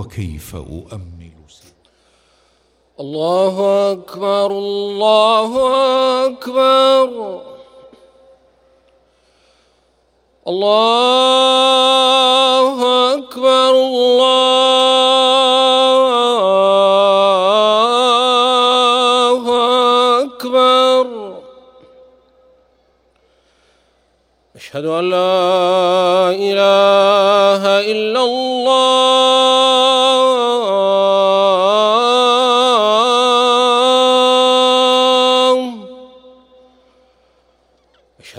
وكيف أؤمل الله أكبر الله أكبر. الله أكبر الله أكبر. أشهد أن لا إله إلا الله.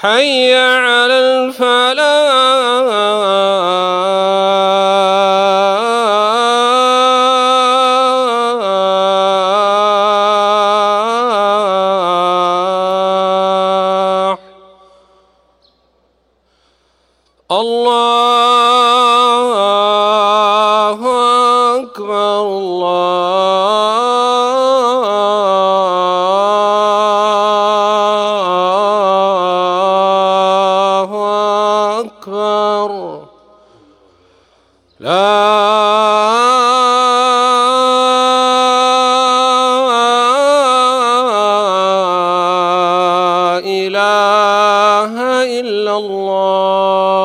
حي على الفلاح. الله لا إله إلا الله.